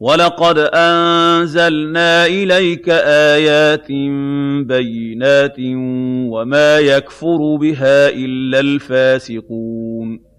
وَلَقَدْ أَنزَلْنَا إِلَيْكَ آيَاتٍ بَيِّنَاتٍ ۖ وَمَا يَكْفُرُ بِهَا إِلَّا الْفَاسِقُونَ